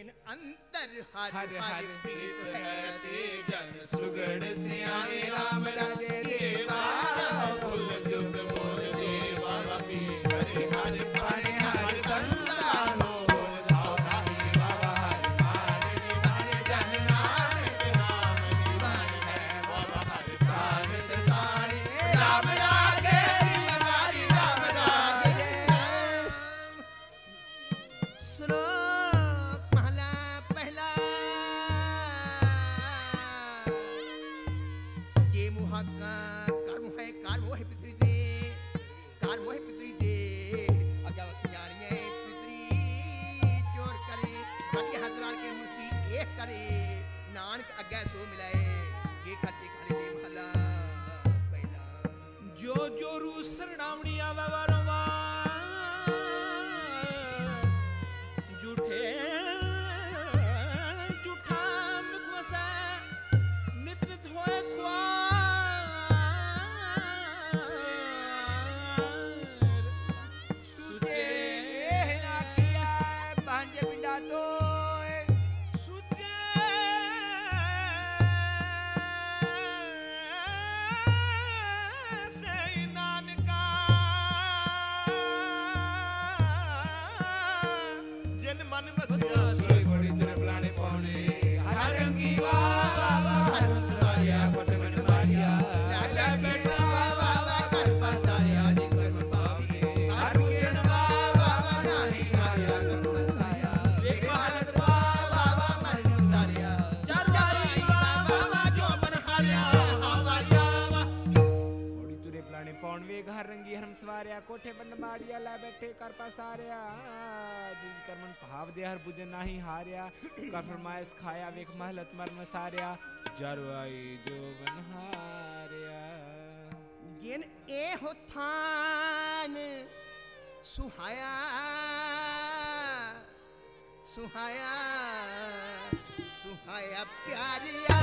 लेकिन अंतर हर हर, हर प्रीत रहते जन सुगण सियाने राम राजे देवा। फूल जुग मोर God, what कोठे बंद मारिया, ला बैठे कर पसारिया हाँ, जी कर मन भाव दे, हर बुझे ना ही हारिया कर फरमाइश खाया, वेख महलत मर मसारिया जरवाई जो बन हारिया जिन ए हो थान, सुहाया सुहाया सुहाया प्यारिया।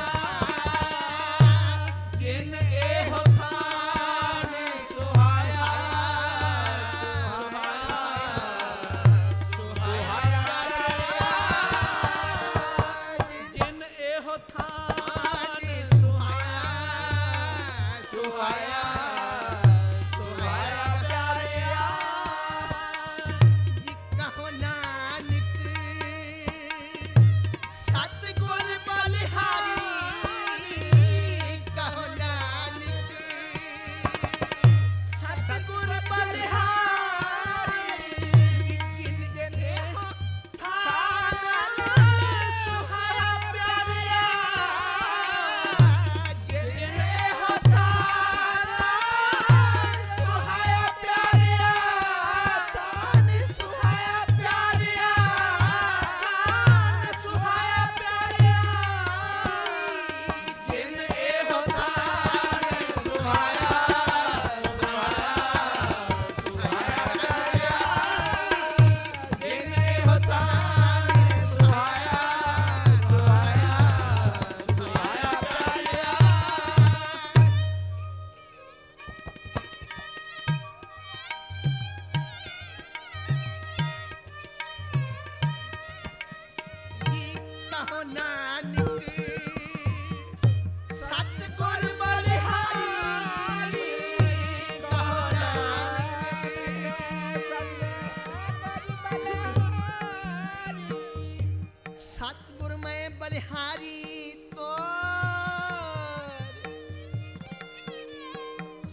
बलिहारी तो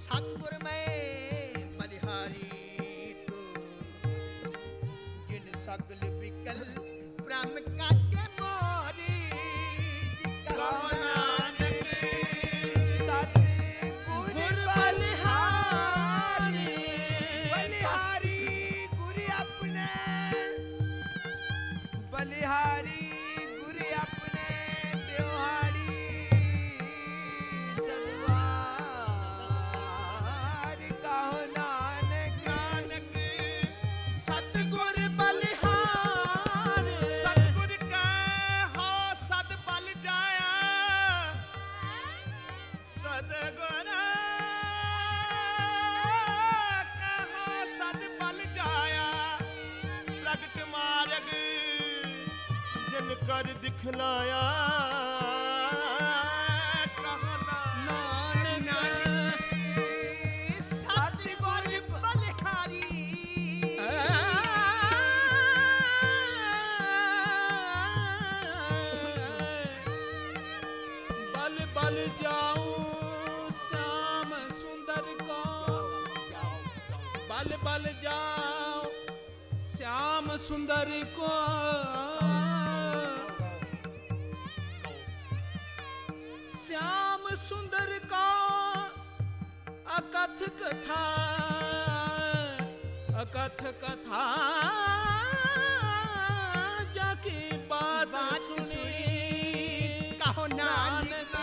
सतगुर मैं बलिहारी तो जिन सगल विकल ब्रह्म का सुंदर को श्याम सुंदर का अकथ कथा अकथ कथा जाके बात, बात सुनी। कहो नानक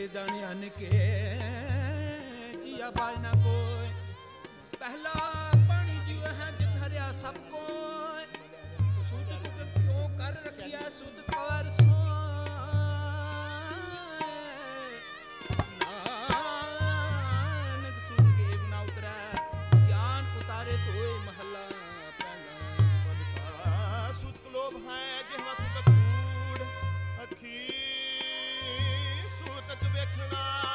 ਤੇ ਦਾਣੇ ਹਨ ਕੇ ਜੀਆ ਬਾਜ ਨਾ ਕੋਈ ਪਹਿਲਾ ਪਾਣੀ ਜਿਉ ਹੈ ਜਿਤ ਹਰਿਆ ਸਭ ਕੋ ਸੁਧ ਕਿਉਂ ਕਰ ਰਖਿਆ, ਸੁਧ ਕਵਰ ਸੋ declare.